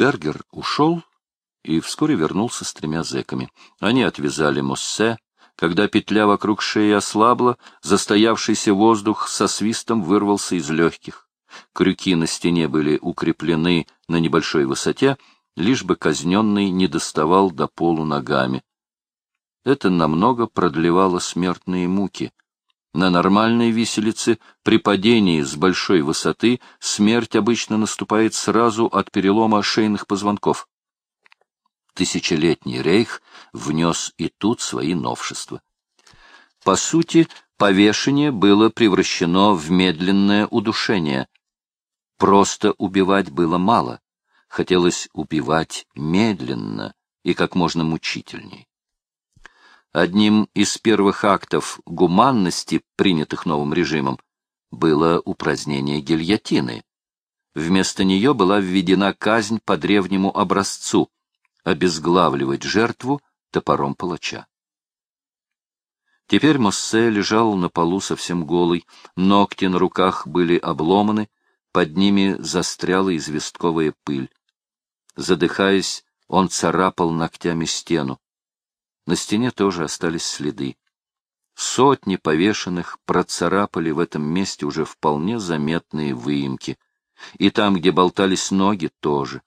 Бергер ушел и вскоре вернулся с тремя зэками. Они отвязали Моссе. Когда петля вокруг шеи ослабла, застоявшийся воздух со свистом вырвался из легких. Крюки на стене были укреплены на небольшой высоте, лишь бы казненный не доставал до полу ногами. Это намного продлевало смертные муки. На нормальной виселице при падении с большой высоты смерть обычно наступает сразу от перелома шейных позвонков. Тысячелетний рейх внес и тут свои новшества. По сути, повешение было превращено в медленное удушение. Просто убивать было мало. Хотелось убивать медленно и как можно мучительней. Одним из первых актов гуманности, принятых новым режимом, было упразднение гильотины. Вместо нее была введена казнь по древнему образцу — обезглавливать жертву топором палача. Теперь Моссе лежал на полу совсем голый, ногти на руках были обломаны, под ними застряла известковая пыль. Задыхаясь, он царапал ногтями стену. На стене тоже остались следы. Сотни повешенных процарапали в этом месте уже вполне заметные выемки. И там, где болтались ноги, тоже.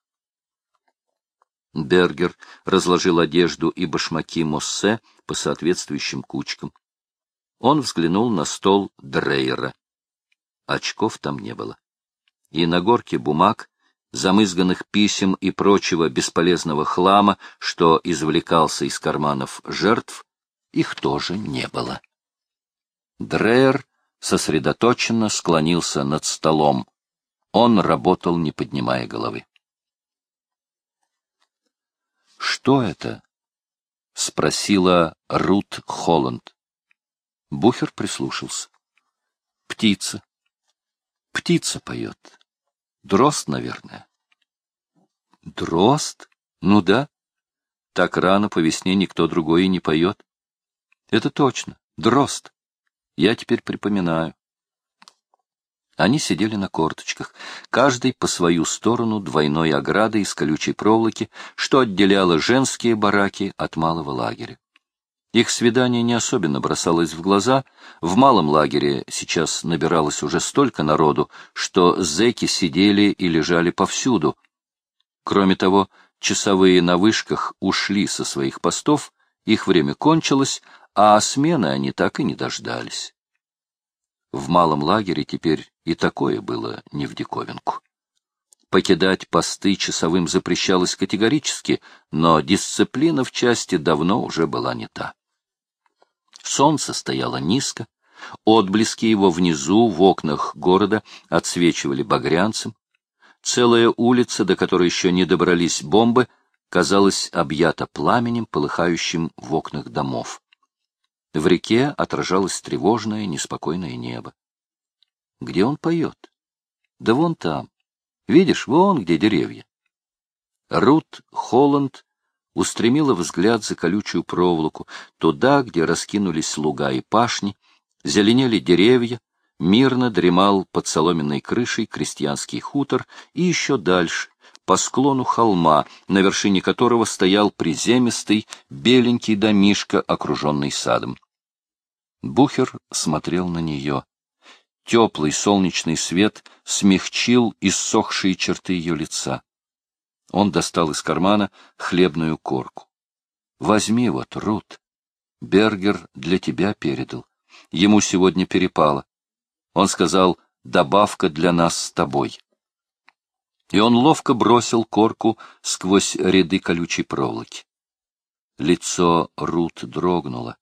Бергер разложил одежду и башмаки Моссе по соответствующим кучкам. Он взглянул на стол Дрейера. Очков там не было. И на горке бумаг замызганных писем и прочего бесполезного хлама, что извлекался из карманов жертв, их тоже не было. Дрейер сосредоточенно склонился над столом. Он работал, не поднимая головы. «Что это?» — спросила Рут Холланд. Бухер прислушался. «Птица. Птица поет. Дрозд, наверное. Дрозд? Ну да. Так рано по весне никто другой и не поет. Это точно. Дрозд. Я теперь припоминаю. Они сидели на корточках, каждый по свою сторону двойной ограды из колючей проволоки, что отделяло женские бараки от малого лагеря. Их свидание не особенно бросалось в глаза. В малом лагере сейчас набиралось уже столько народу, что зэки сидели и лежали повсюду. Кроме того, часовые на вышках ушли со своих постов, их время кончилось, а смены они так и не дождались. В малом лагере теперь и такое было не в диковинку. Покидать посты часовым запрещалось категорически, но дисциплина в части давно уже была не та. Солнце стояло низко, отблески его внизу, в окнах города, отсвечивали багрянцем. Целая улица, до которой еще не добрались бомбы, казалась объята пламенем, полыхающим в окнах домов. В реке отражалось тревожное, неспокойное небо. Где он поет? Да вон там. Видишь, вон где деревья. Рут Холланд устремила взгляд за колючую проволоку, туда, где раскинулись луга и пашни, зеленели деревья, мирно дремал под соломенной крышей крестьянский хутор и еще дальше, по склону холма, на вершине которого стоял приземистый, беленький домишко, окруженный садом. Бухер смотрел на нее. Теплый солнечный свет смягчил иссохшие черты ее лица. Он достал из кармана хлебную корку. — Возьми вот, Рут. Бергер для тебя передал. Ему сегодня перепало. Он сказал, добавка для нас с тобой. И он ловко бросил корку сквозь ряды колючей проволоки. Лицо Рут дрогнуло.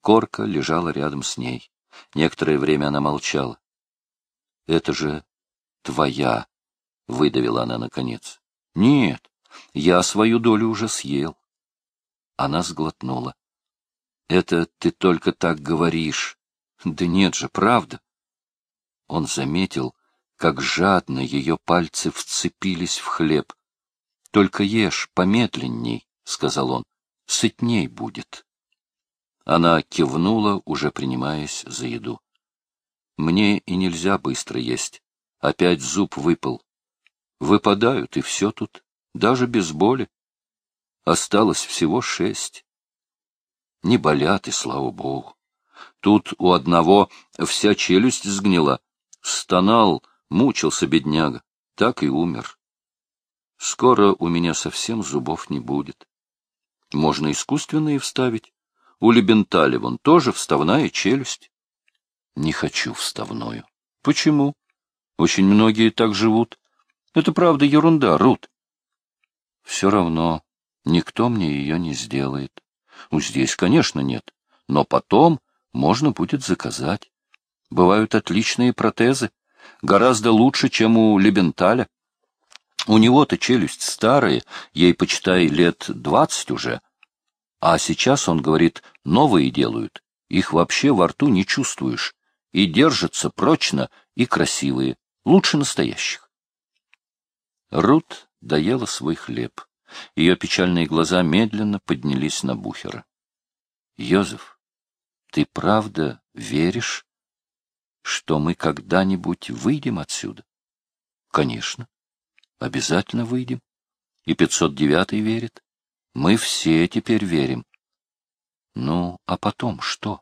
Корка лежала рядом с ней. Некоторое время она молчала. — Это же твоя, — выдавила она наконец. — Нет, я свою долю уже съел. Она сглотнула. — Это ты только так говоришь. Да нет же, правда. Он заметил, как жадно ее пальцы вцепились в хлеб. — Только ешь помедленней, — сказал он, — сытней будет. Она кивнула, уже принимаясь за еду. — Мне и нельзя быстро есть. Опять зуб выпал. Выпадают, и все тут. даже без боли. Осталось всего шесть. Не болят, и слава богу. Тут у одного вся челюсть сгнила. Стонал, мучился бедняга, так и умер. Скоро у меня совсем зубов не будет. Можно искусственные вставить. У Лебентали вон тоже вставная челюсть. Не хочу вставную. Почему? Очень многие так живут. Это правда ерунда, Рут. Все равно никто мне ее не сделает. Ну, здесь, конечно, нет. Но потом можно будет заказать. Бывают отличные протезы. Гораздо лучше, чем у Лебенталя. У него-то челюсть старая, ей, почитай, лет двадцать уже. А сейчас, он говорит, новые делают. Их вообще во рту не чувствуешь. И держатся прочно и красивые. Лучше настоящих. Рут доела свой хлеб. Ее печальные глаза медленно поднялись на Бухера. — Йозеф, ты правда веришь, что мы когда-нибудь выйдем отсюда? — Конечно. Обязательно выйдем. И 509 верит. Мы все теперь верим. Ну, а потом что?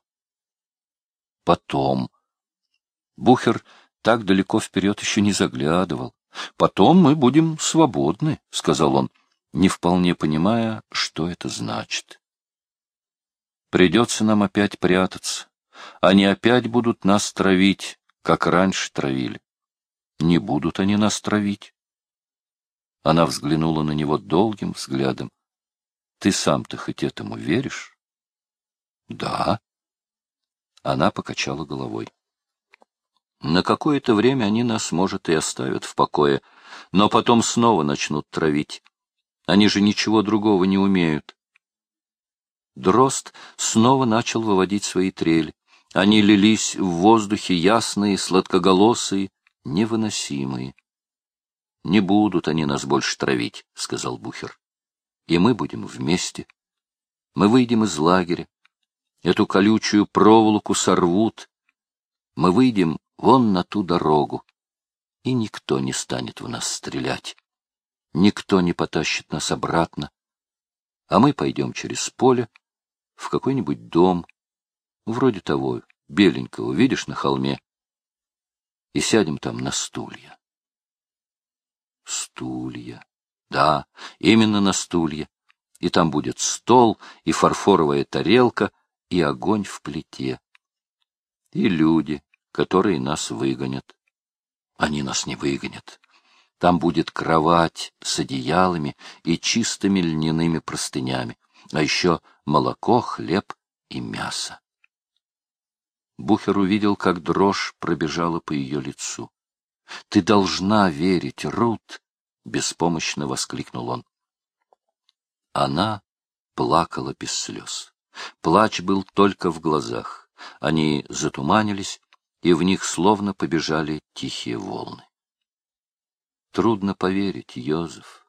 Потом. Бухер так далеко вперед еще не заглядывал. Потом мы будем свободны, — сказал он, не вполне понимая, что это значит. Придется нам опять прятаться. Они опять будут нас травить, как раньше травили. Не будут они нас травить. Она взглянула на него долгим взглядом. — Ты сам-то хоть этому веришь? — Да. Она покачала головой. На какое-то время они нас, может, и оставят в покое, но потом снова начнут травить. Они же ничего другого не умеют. Дрозд снова начал выводить свои трели. Они лились в воздухе ясные, сладкоголосые, невыносимые. — Не будут они нас больше травить, — сказал Бухер. — И мы будем вместе. Мы выйдем из лагеря. Эту колючую проволоку сорвут. Мы выйдем вон на ту дорогу, и никто не станет в нас стрелять. Никто не потащит нас обратно. А мы пойдем через поле в какой-нибудь дом, вроде того, беленького, видишь, на холме, и сядем там на стулья стулья. Да, именно на стулья. И там будет стол, и фарфоровая тарелка, и огонь в плите. И люди, которые нас выгонят. Они нас не выгонят. Там будет кровать с одеялами и чистыми льняными простынями, а еще молоко, хлеб и мясо. Бухер увидел, как дрожь пробежала по ее лицу. Ты должна верить, Рут! — беспомощно воскликнул он. Она плакала без слез. Плач был только в глазах. Они затуманились, и в них словно побежали тихие волны. Трудно поверить, Йозеф.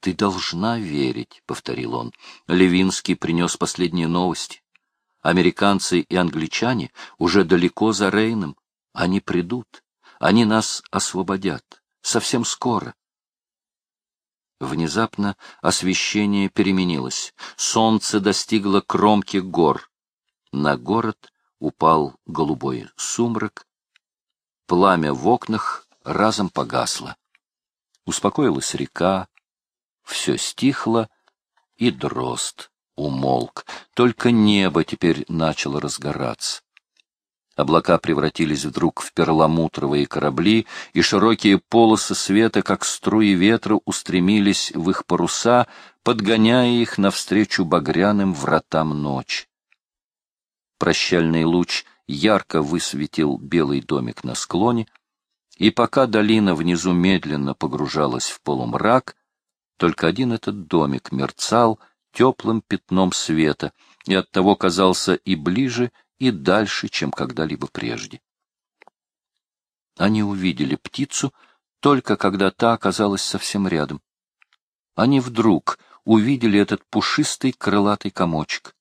Ты должна верить, — повторил он. Левинский принес последние новости. Американцы и англичане уже далеко за Рейном. Они придут. Они нас освободят. Совсем скоро. Внезапно освещение переменилось. Солнце достигло кромки гор. На город упал голубой сумрак. Пламя в окнах разом погасло. Успокоилась река, все стихло, и дрозд умолк. Только небо теперь начало разгораться. Облака превратились вдруг в перламутровые корабли, и широкие полосы света, как струи ветра, устремились в их паруса, подгоняя их навстречу багряным вратам ночи. Прощальный луч ярко высветил белый домик на склоне, и пока долина внизу медленно погружалась в полумрак, только один этот домик мерцал теплым пятном света и оттого казался и ближе, и дальше, чем когда-либо прежде. Они увидели птицу только когда та оказалась совсем рядом. Они вдруг увидели этот пушистый крылатый комочек.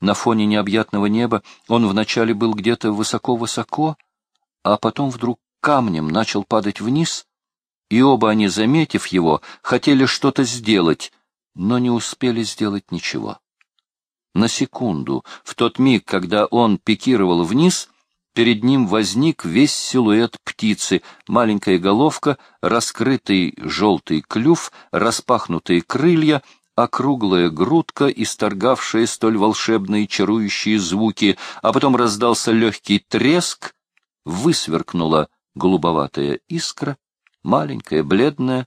На фоне необъятного неба он вначале был где-то высоко-высоко, а потом вдруг камнем начал падать вниз и оба они, заметив его, хотели что-то сделать, но не успели сделать ничего. На секунду, в тот миг, когда он пикировал вниз, перед ним возник весь силуэт птицы, маленькая головка, раскрытый желтый клюв, распахнутые крылья, округлая грудка, исторгавшая столь волшебные чарующие звуки, а потом раздался легкий треск, высверкнула голубоватая искра, маленькая, бледная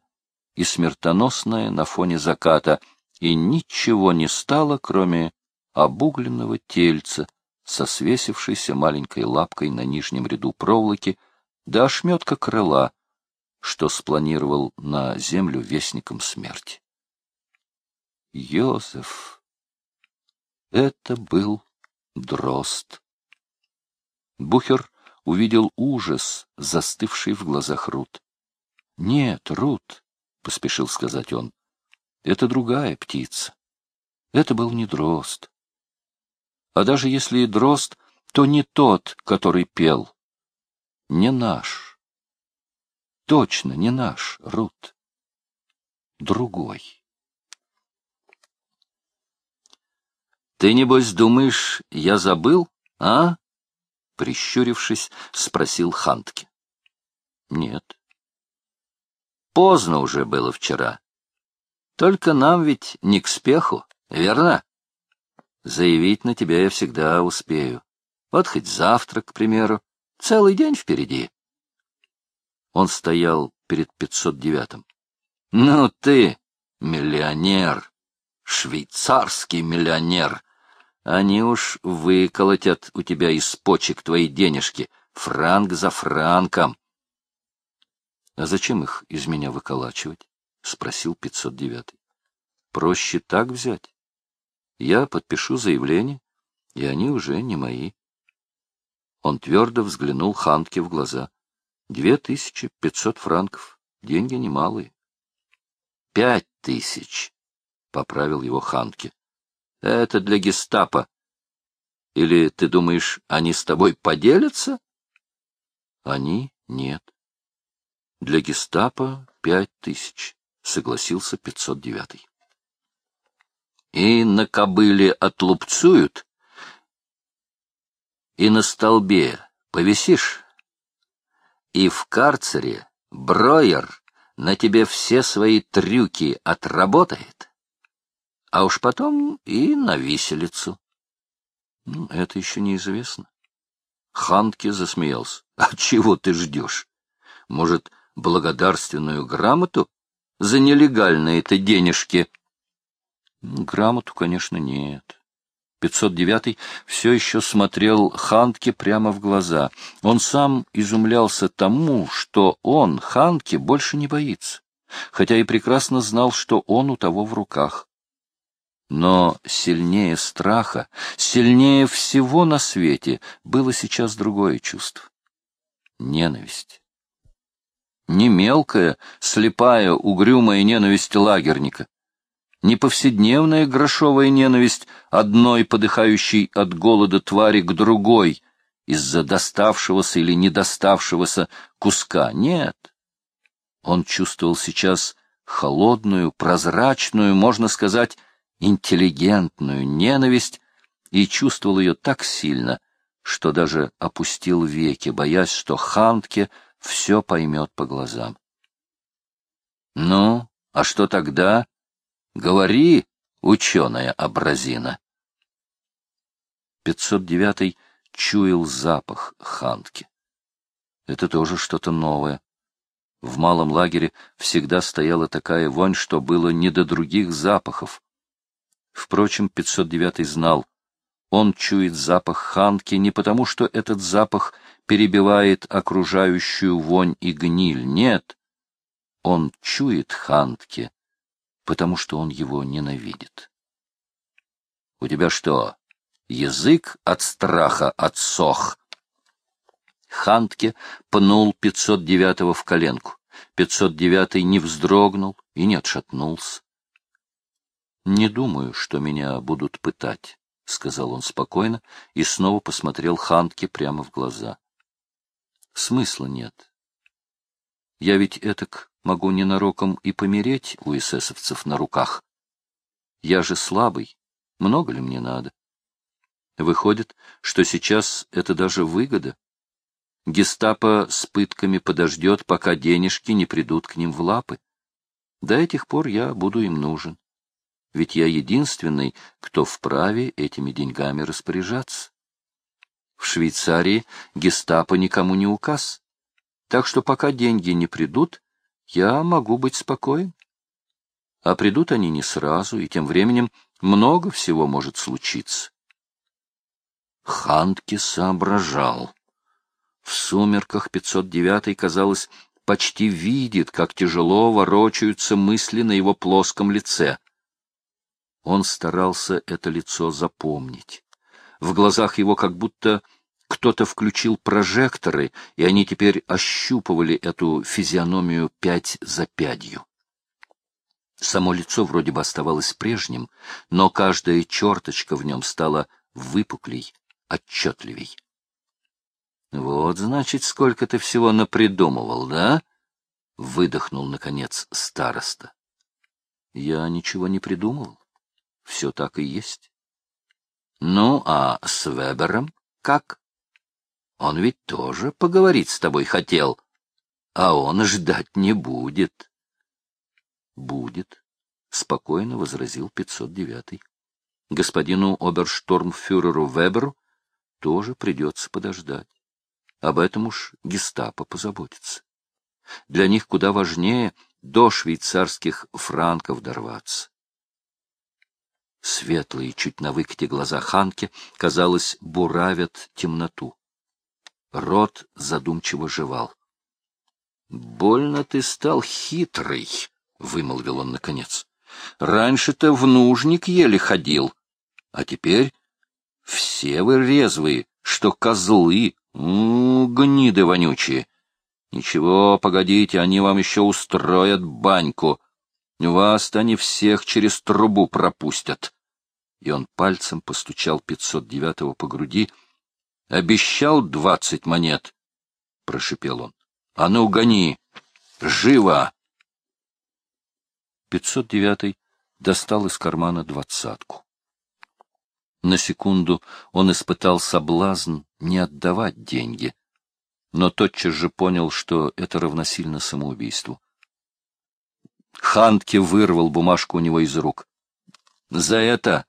и смертоносная на фоне заката, и ничего не стало, кроме обугленного тельца со свесившейся маленькой лапкой на нижнем ряду проволоки до ошметка крыла, что спланировал на землю вестником смерти. Йозеф! Это был дрозд. Бухер увидел ужас, застывший в глазах Рут. — Нет, Рут, — поспешил сказать он, — это другая птица. Это был не дрозд. А даже если и дрозд, то не тот, который пел. Не наш. Точно не наш, Рут. Другой. Ты, небось, думаешь, я забыл, а? — прищурившись, спросил Хантки. — Нет. — Поздно уже было вчера. Только нам ведь не к спеху, верно? Заявить на тебя я всегда успею. Вот хоть завтра, к примеру. Целый день впереди. Он стоял перед 509-м. — Ну ты, миллионер, швейцарский миллионер, они уж выколотят у тебя из почек твои денежки, франк за франком. — А зачем их из меня выколачивать? — спросил 509. — Проще так взять. Я подпишу заявление, и они уже не мои. Он твердо взглянул Хантке в глаза. Две тысячи пятьсот франков. Деньги немалые. — Пять тысяч, — поправил его Хантке. Это для гестапо. Или ты думаешь, они с тобой поделятся? Они — нет. Для гестапо пять тысяч, согласился 509-й. И на кобыле отлупцуют, и на столбе повисишь, и в карцере Броер на тебе все свои трюки отработает а уж потом и на виселицу. Ну, это еще неизвестно. Хантке засмеялся. — А чего ты ждешь? Может, благодарственную грамоту за нелегальные-то денежки? Грамоту, конечно, нет. 509-й все еще смотрел Хантке прямо в глаза. Он сам изумлялся тому, что он, Хантке, больше не боится, хотя и прекрасно знал, что он у того в руках. Но сильнее страха, сильнее всего на свете было сейчас другое чувство — ненависть. Не мелкая, слепая, угрюмая ненависть лагерника, не повседневная грошовая ненависть одной подыхающей от голода твари к другой из-за доставшегося или недоставшегося куска. Нет. Он чувствовал сейчас холодную, прозрачную, можно сказать, интеллигентную ненависть и чувствовал ее так сильно, что даже опустил веки, боясь, что Хантке все поймет по глазам. — Ну, а что тогда? Говори, ученая абразина. 509-й чуял запах Хантки. Это тоже что-то новое. В малом лагере всегда стояла такая вонь, что было не до других запахов. Впрочем, 509 знал, он чует запах ханки не потому, что этот запах перебивает окружающую вонь и гниль, нет. Он чует хантки, потому что он его ненавидит. — У тебя что, язык от страха отсох? Хантке пнул 509-го в коленку. 509-й не вздрогнул и не отшатнулся. Не думаю, что меня будут пытать, — сказал он спокойно и снова посмотрел Хантке прямо в глаза. — Смысла нет. Я ведь этак могу ненароком и помереть у эсэсовцев на руках. Я же слабый, много ли мне надо? Выходит, что сейчас это даже выгода. Гестапо с пытками подождет, пока денежки не придут к ним в лапы. До этих пор я буду им нужен. Ведь я единственный, кто вправе этими деньгами распоряжаться. В Швейцарии гестапо никому не указ. Так что пока деньги не придут, я могу быть спокоен. А придут они не сразу, и тем временем много всего может случиться. Хантки соображал. В сумерках 509-й, казалось, почти видит, как тяжело ворочаются мысли на его плоском лице. Он старался это лицо запомнить. В глазах его как будто кто-то включил прожекторы, и они теперь ощупывали эту физиономию пять за пятью. Само лицо вроде бы оставалось прежним, но каждая черточка в нем стала выпуклей, отчетливей. Вот, значит, сколько ты всего напридумывал, да? Выдохнул, наконец, староста. Я ничего не придумывал. Все так и есть. Ну, а с Вебером как? Он ведь тоже поговорить с тобой хотел, а он ждать не будет. Будет, — спокойно возразил 509-й. Господину оберштормфюреру Веберу тоже придется подождать. Об этом уж гестапо позаботится. Для них куда важнее до швейцарских франков дорваться. Светлые, чуть на выкате глаза Ханки, казалось, буравят темноту. Рот задумчиво жевал. — Больно ты стал хитрый, — вымолвил он наконец. — Раньше-то в нужник еле ходил, а теперь все вы резвые, что козлы, гниды вонючие. Ничего, погодите, они вам еще устроят баньку. Вас-то они всех через трубу пропустят. И он пальцем постучал 509-го по груди. Обещал двадцать монет, — прошипел он. — А ну, гони! Живо! 509-й достал из кармана двадцатку. На секунду он испытал соблазн не отдавать деньги, но тотчас же понял, что это равносильно самоубийству. Хантке вырвал бумажку у него из рук. — За это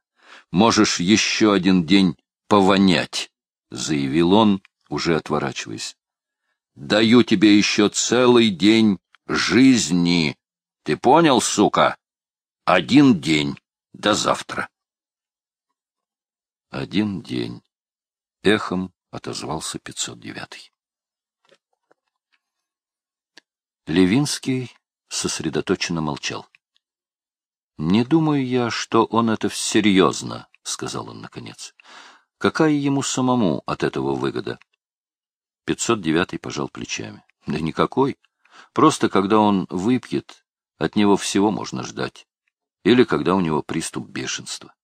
можешь еще один день повонять, — заявил он, уже отворачиваясь. — Даю тебе еще целый день жизни. Ты понял, сука? Один день. До завтра. Один день. Эхом отозвался 509-й. Левинский сосредоточенно молчал. — Не думаю я, что он это серьезно, — сказал он наконец. — Какая ему самому от этого выгода? 509-й пожал плечами. — Да никакой. Просто когда он выпьет, от него всего можно ждать. Или когда у него приступ бешенства.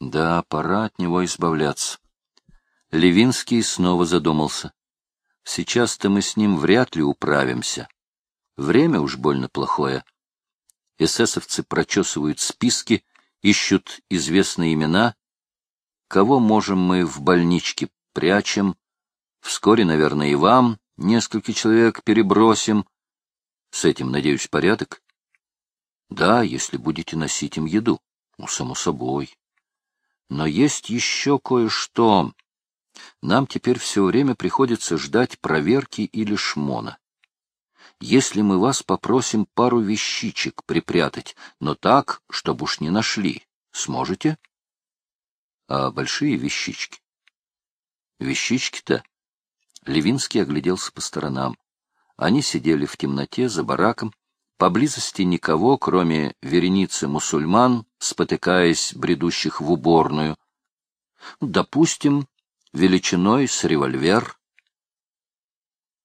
Да, пора от него избавляться. Левинский снова задумался. Сейчас-то мы с ним вряд ли управимся. Время уж больно плохое. Эсэсовцы прочесывают списки, ищут известные имена. Кого можем мы в больничке прячем? Вскоре, наверное, и вам несколько человек перебросим. С этим, надеюсь, порядок? Да, если будете носить им еду. Ну, само собой. Но есть еще кое-что. Нам теперь все время приходится ждать проверки или шмона. Если мы вас попросим пару вещичек припрятать, но так, чтобы уж не нашли, сможете? А большие вещички? Вещички-то? Левинский огляделся по сторонам. Они сидели в темноте за бараком, Поблизости никого, кроме вереницы мусульман, спотыкаясь, бредущих в уборную. Допустим, величиной с револьвер.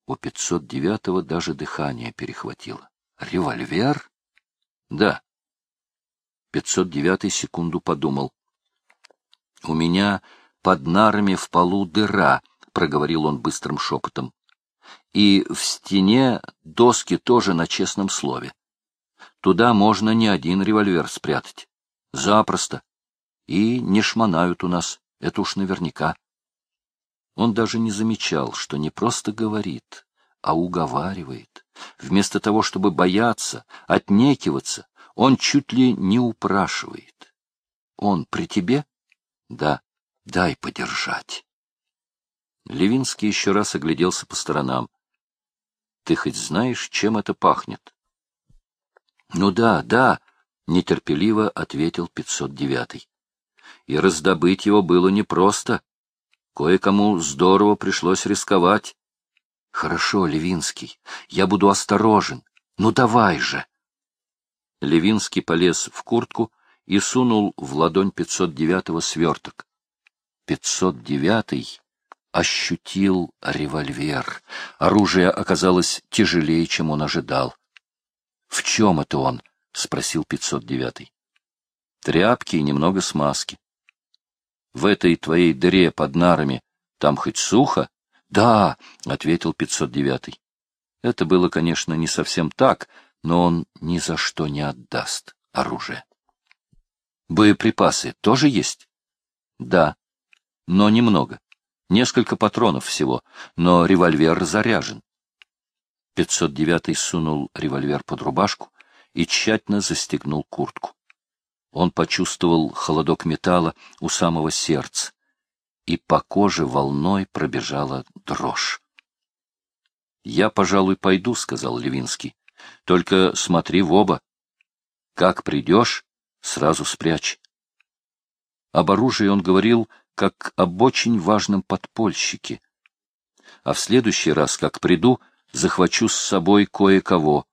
У 509-го даже дыхание перехватило. Револьвер? Да. 509-й секунду подумал. У меня под нарами в полу дыра, — проговорил он быстрым шепотом. И в стене доски тоже на честном слове. Туда можно не один револьвер спрятать. Запросто. И не шмонают у нас, это уж наверняка. Он даже не замечал, что не просто говорит, а уговаривает. Вместо того, чтобы бояться, отнекиваться, он чуть ли не упрашивает. Он при тебе? Да, дай подержать. Левинский еще раз огляделся по сторонам. Ты хоть знаешь, чем это пахнет? Ну да, да, нетерпеливо ответил 509. И раздобыть его было непросто. Кое-кому здорово пришлось рисковать. Хорошо, Левинский, я буду осторожен. Ну давай же. Левинский полез в куртку и сунул в ладонь 509-го сверток. 509-й ощутил револьвер. Оружие оказалось тяжелее, чем он ожидал. — В чем это он? — спросил 509-й. — Тряпки и немного смазки. — В этой твоей дыре под нарами там хоть сухо? — Да, — ответил 509-й. Это было, конечно, не совсем так, но он ни за что не отдаст оружие. — Боеприпасы тоже есть? — Да, но немного. Несколько патронов всего, но револьвер заряжен. 509-й сунул револьвер под рубашку и тщательно застегнул куртку. Он почувствовал холодок металла у самого сердца и по коже волной пробежала дрожь. — Я, пожалуй, пойду, — сказал Левинский. — Только смотри в оба. Как придешь, сразу спрячь. Об оружии он говорил, как об очень важном подпольщике. А в следующий раз, как приду, захвачу с собой кое-кого.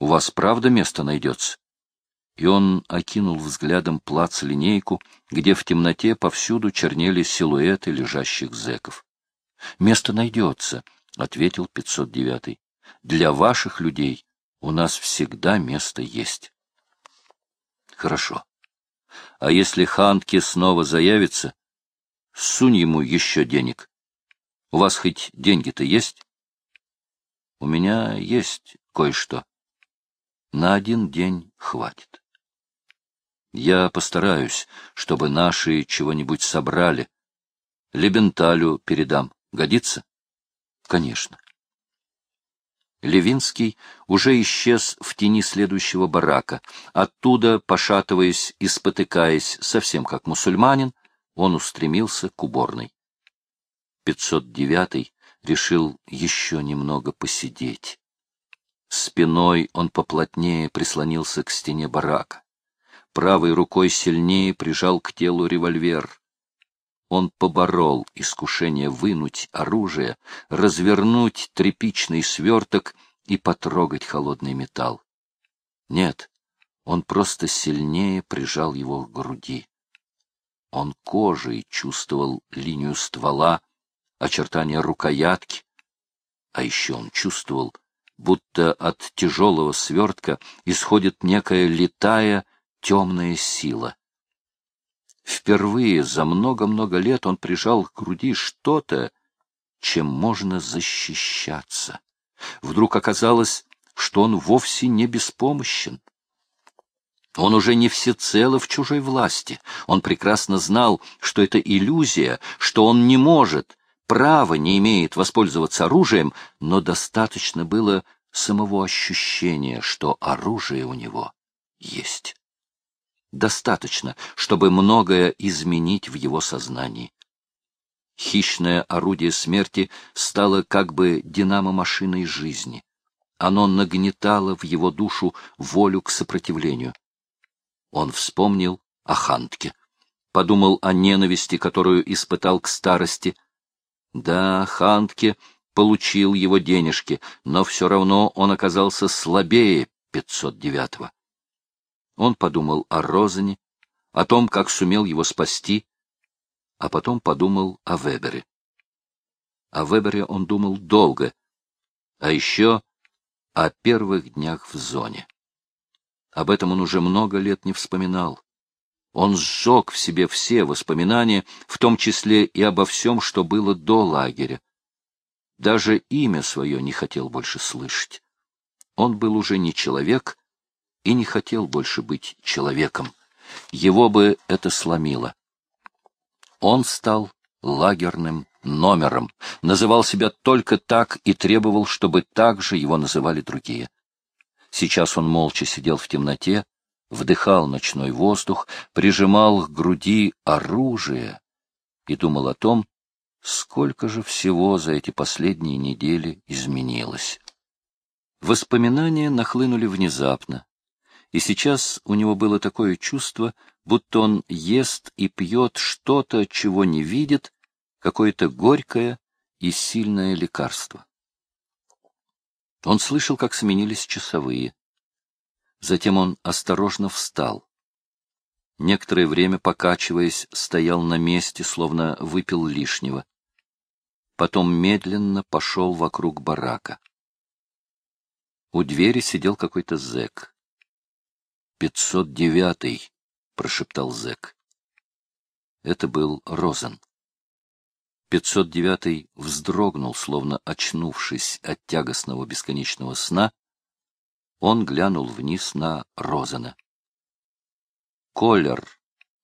У вас правда место найдется? И он окинул взглядом плац-линейку, где в темноте повсюду чернели силуэты лежащих зэков. — Место найдется, — ответил 509-й. — Для ваших людей у нас всегда место есть. — Хорошо. А если Хантке снова заявится, сунь ему еще денег. У вас хоть деньги-то есть? — У меня есть кое-что. На один день хватит. Я постараюсь, чтобы наши чего-нибудь собрали. Лебенталю передам. Годится? Конечно. Левинский уже исчез в тени следующего барака. Оттуда, пошатываясь и спотыкаясь, совсем как мусульманин, он устремился к уборной. 509-й решил еще немного посидеть. Спиной он поплотнее прислонился к стене барака правой рукой сильнее прижал к телу револьвер. Он поборол искушение вынуть оружие, развернуть тряпичный сверток и потрогать холодный металл. Нет, он просто сильнее прижал его к груди. Он кожей чувствовал линию ствола, очертания рукоятки, а еще он чувствовал, будто от тяжелого свертка исходит некая летая, темная сила. Впервые за много-много лет он прижал к груди что-то, чем можно защищаться. Вдруг оказалось, что он вовсе не беспомощен. Он уже не всецело в чужой власти. Он прекрасно знал, что это иллюзия, что он не может, права не имеет воспользоваться оружием, но достаточно было самого ощущения, что оружие у него есть достаточно, чтобы многое изменить в его сознании. Хищное орудие смерти стало как бы динамо-машиной жизни. Оно нагнетало в его душу волю к сопротивлению. Он вспомнил о Хантке, подумал о ненависти, которую испытал к старости. Да, Хантке получил его денежки, но все равно он оказался слабее 509-го. Он подумал о Розане, о том, как сумел его спасти, а потом подумал о Вебере. О Вебере он думал долго, а еще о первых днях в зоне. Об этом он уже много лет не вспоминал. Он сжег в себе все воспоминания, в том числе и обо всем, что было до лагеря. даже имя свое не хотел больше слышать. Он был уже не человек и не хотел больше быть человеком. Его бы это сломило. Он стал лагерным номером, называл себя только так и требовал, чтобы так же его называли другие. Сейчас он молча сидел в темноте, вдыхал ночной воздух, прижимал к груди оружие и думал о том, сколько же всего за эти последние недели изменилось. Воспоминания нахлынули внезапно, и сейчас у него было такое чувство, будто он ест и пьет что-то, чего не видит, какое-то горькое и сильное лекарство. Он слышал, как сменились часовые. Затем он осторожно встал. Некоторое время, покачиваясь, стоял на месте, словно выпил лишнего. Потом медленно пошел вокруг барака. У двери сидел какой-то зэк. «Пятьсот девятый», — прошептал зэк. Это был Розен. Пятьсот девятый вздрогнул, словно очнувшись от тягостного бесконечного сна. Он глянул вниз на Розена. «Коллер,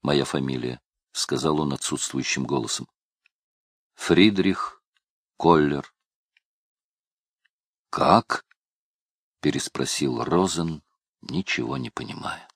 моя фамилия», — сказал он отсутствующим голосом. «Фридрих Коллер». «Как?» — переспросил Розен, ничего не понимая.